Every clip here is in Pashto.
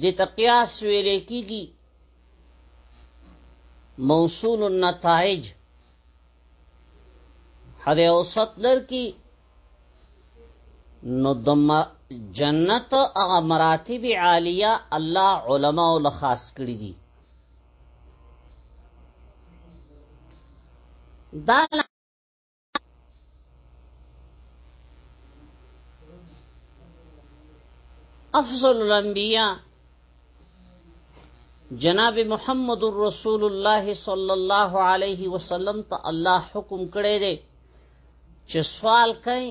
د تقیاس ویل کیږي موصول النتائج حد اوسط لر کی نو دم جنت هغه مراتب عالیه الله علما ول خاص کړی دي دا افضل الانبیاء جناب محمد رسول الله صلی الله علیه وسلم ته الله حکم کړی دی چې سوال کوي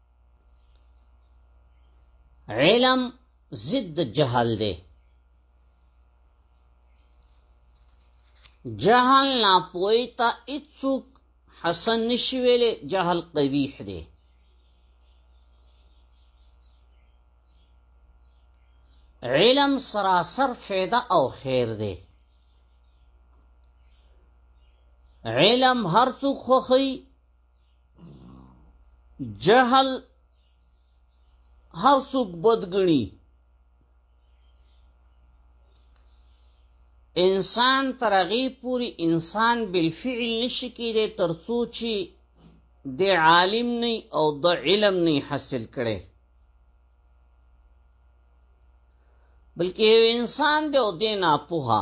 علم ضد جهل دی جهل ناپوی تا اڅوک حسن نشی ویلې جهل قبیح دی علم سراسر فیده او خیر دی علم هر څوک خوخی جهل هر څوک بدګنی انسان تر هغه پوری انسان بالفعل نشي کېدی تر څو چې د عالم نه او د علم نه حاصل کړي بلکې انسان دی او دینه پوها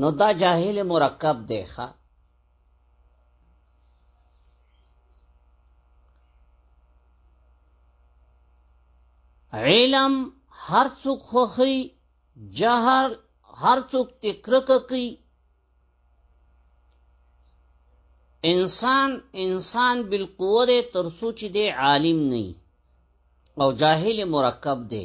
نو دا جاهل مرکب دی ښا علم هر څوک خوخی جهل هر څوک تکرک کوي انسان انسان بالقوه تر سوچ دی عالم نه او جاهل مرکب دی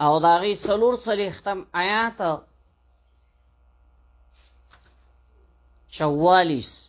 او داغي سلور سلیختم آیات چوالیس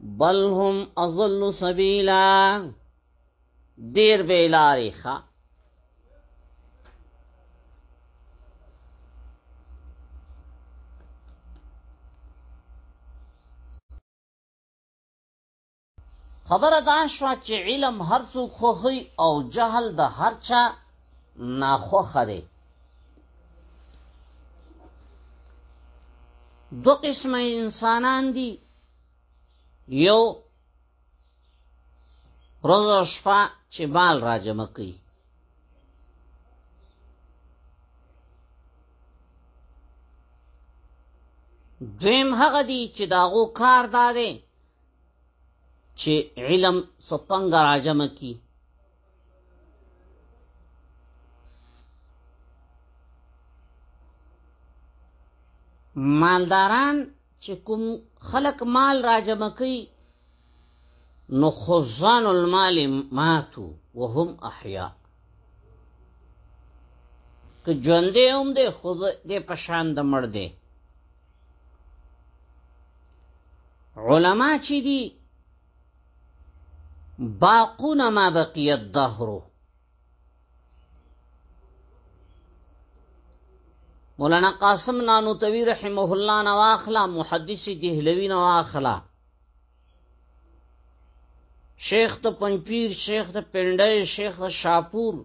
بل هم اضل سبیلا دیر بیلاری خوا خبره دا شوه چې علم هر څوک خوښي او جهل د هر چا ناخوښه دی دو قسم انسانان دي یو روز او شپه چې مال راجم کوي دویم هغه دي چې داغو کار داده چې علم سپنګ راجم کوي مالداران چې کوم خلق مال راجمع کوي نو خزان المال ماتو وهم احیاء که ژوندې هم دی خو دې پشان د مړ دی علما چې دي باقون ما بقی الدهر مولانا قاسم نانو توی رحمه الله نواخلا محدث دهلوی نواخلا شیخ ته پنځپیر شیخ ته پندای شیخ ته شاپور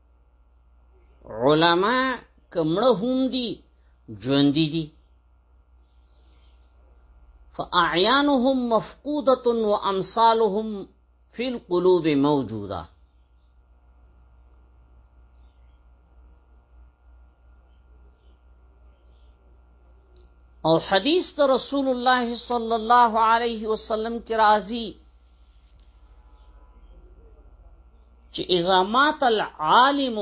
علما کمړه هم دي ژوند دي فاعيانهم مفقوده وامثالهم في القلوب موجوده او حدیث ته رسول الله صلی الله علیه وسلم کی راضی چې اذا مات العالم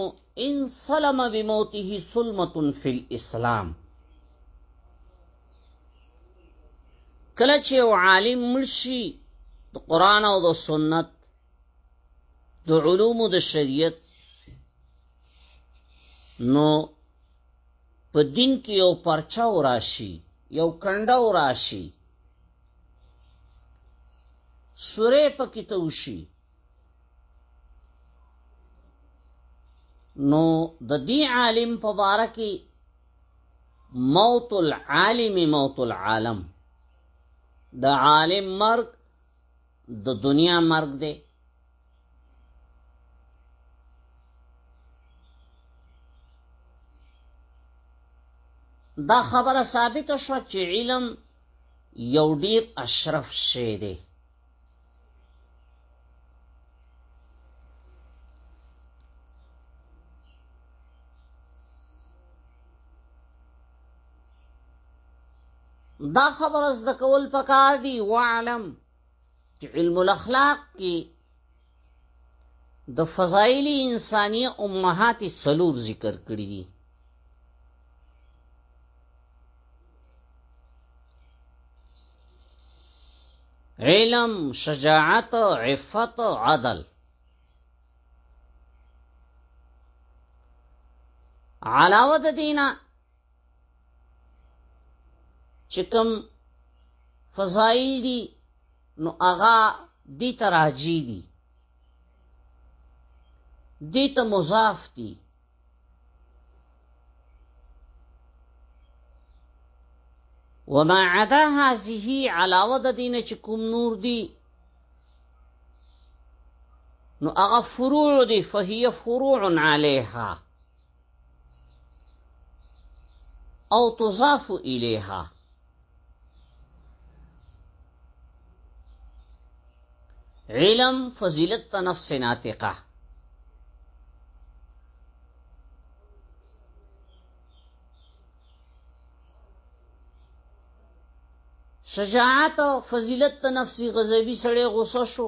ان سلم بموته سلمه فی الاسلام کله چې عالم مرشي د قران او د سنت د علومو د شریعت نو په دین کې یو پرچاو راشي یو کنډاو راشي سوره پکې ته وشي نو د دې عالم په باره کې موت العالم موت العالم د عالم مرګ د دنیا مرګ دی دا خبره ثابت شو چې علم یو ډیر اشرف شی دی دا خبره زده کول پکار دی وعلم چې علم الاخلاق کې د فضایل انساني امهات سلور ذکر کړی دي علم شجاعت عفت عدل علاوه د دینه چې کوم فضایل دي نو هغه دي تراجی دي دي ته مضاف دي وما عدا هذه علاوه د دینه چې کوم نور دي نو هغه فروع دي فهي فروع عليها او تضاف الیها علم فضیلت ته نفس ناطقه شجاعت فضیلت ته نفس غضبی سړی غوسه شو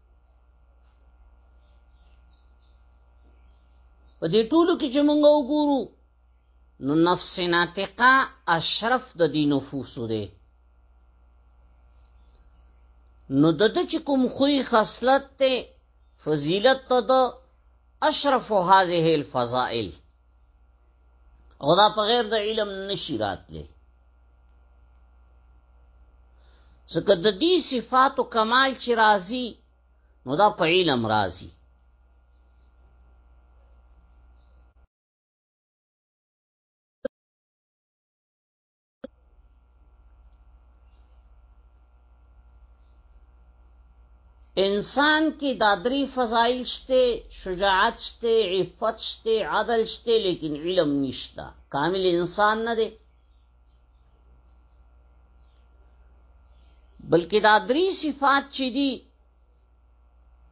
په دې ټولو کې چې مونږ وګورو نو نفس ناطقه اشرف د دې نفوس دی نو د دې چې کوم خوې خصلت ته فضیلت ته د اشرف هذه الفضائل او دا په غیر د علم نشی راتلی ځکه د دې صفاتو کمال چې راځي نو دا په علم راځي انسان کې دا درې فضایل شته شجاعت شته عفت شته عدل شته لیکن علم نشته کامل انسان نه دی بلکې دا درې صفات چې دي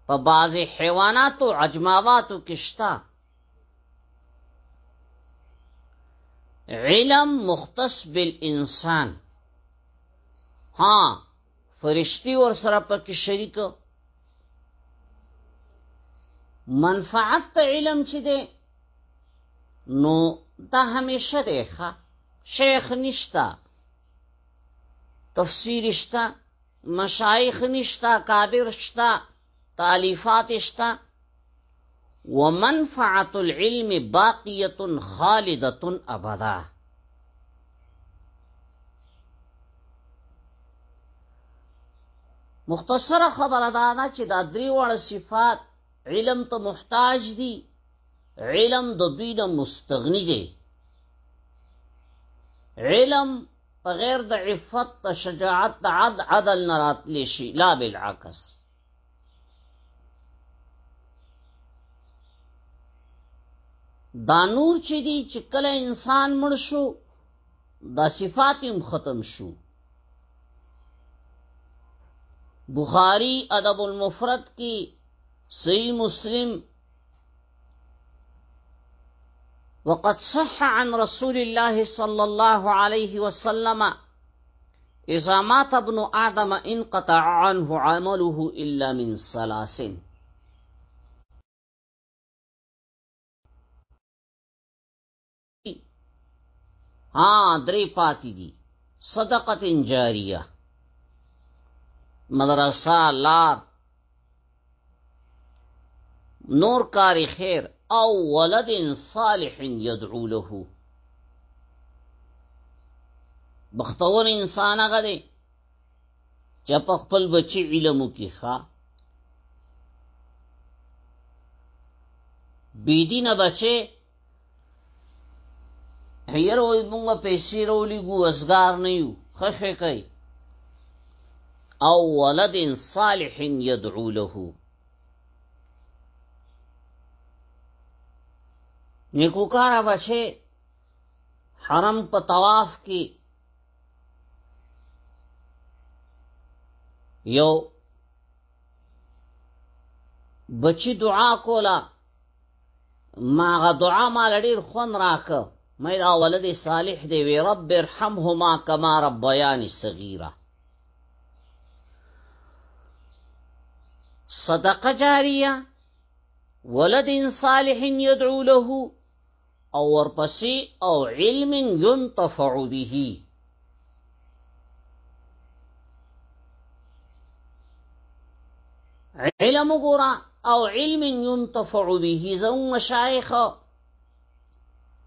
په بعضې حیواناتو عجماواتو کې شته علم مختص بالانسان ها فرشتي ور سره پکې شریک منفعت علم چې دی نو دا همیشه دی ښا شیخ نشتا تفسیر شتا مشایخ نشتا کابر شتا تالیفات شته ومنفعه العلم باقیه خالده ابدا مختصره خبره دا ده چې دا درې وړه صفات علم ته محتاج دي علم د دوی نه مستغنی دی علم په غیر د عفت د شجاعت د عد عدل نه راتلی شي لا بالعکس دا نور چې دی چې کله انسان مړ شو دا صفات هم ختم شو بخاری ادب المفرد کی صحیح مسلم وقد صح عن رسول الله صلى الله عليه وسلم إذا مات ابن آدم انقطع عنه عمله إلا من ثلاث ها درې پاتې دي صدقه جاریه مدرسه لار نور کار خیر او ولد صالح يدعو له بختور انسان هغه دی چې په خپل بچی علم کې ښا بی دینه بچي هیر وای مونږ پیسې رولي ګو اسګار نه یو خشه کوي او ولد صالح يدعو له نیکوکار بچه حرم په طواف کې یو بچی دعا کولا ما غا دعا ما لړیر خون راک مې دا ولد صالح دی وی رب ارحمهما کما ربیانی صغیره صدقه جاریه ولد صالح يدعو له او ورپسې او علم ينتفع به علم ګورا او علم ينتفع به زو مشایخ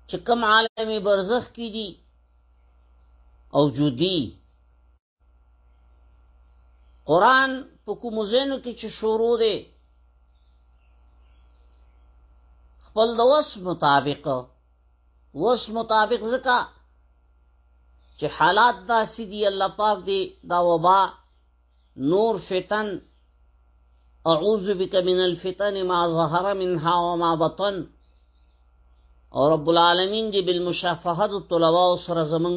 چې کوم عالم برزخ کې دي او جودي قران په کوم زینو کې چې شروع دی خپل د وس مطابق وس مطابق زکا چې حالات دا سیدی الله پاک دی دا وبا نور فتن اعوذ بک من الفتن ما ظهر منها وما بطن او رب العالمین دی بالمشافهه الطلباء سره زمون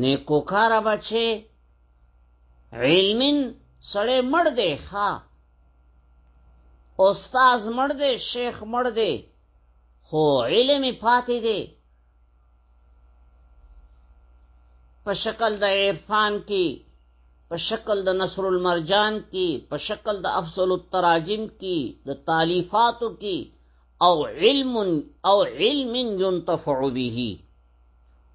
نیکو کار بچي علمین سړی مړ دی ښا استاد مړ دی شیخ مړ دی خو علم پاتې دی په شکل د عرفان کې په شکل د نصر المرجان کې په شکل د افضل التراجم کې د تالیفاتو کې او علم او علم ينتفع به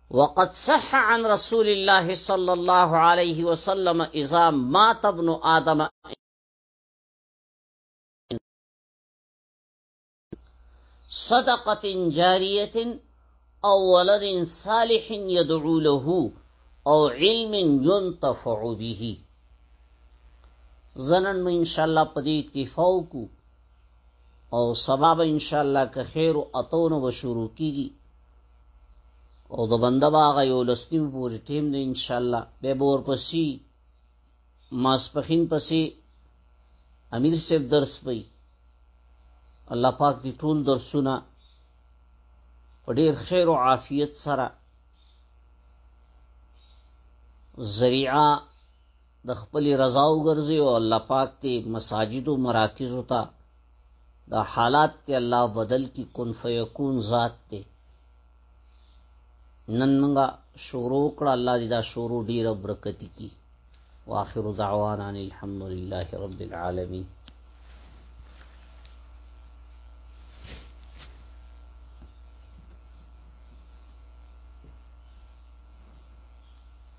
وقد صح عن رسول الله صلی الله علیه وسلم اذا مات ابن آدم صدقه جاریه او ولد صالح يدعو له او علم ينتفع به زنن مې ان شاء الله پدې اکتفا وکړو او سبب ان شاء الله که خیر او اتونو به شروع کیږي او د بنده باغ یو لسنیم پوری ټیم دی ان شاء الله به بور پسی ماسپخین پسی امیر صاحب درس پي الله پاک دې ټول درسونه په ډیر خیر او عافیت سره ذریعہ د خپلې رضا وګرځي او الله پاک دې مساجدو مراکزو ته دا حالات ته الله بدل کی کن فیکون ذات دی نن منګه شروع کړه الله دې دا شروع ډیره برکت کی واخر دعوانا الحمد لله رب العالمین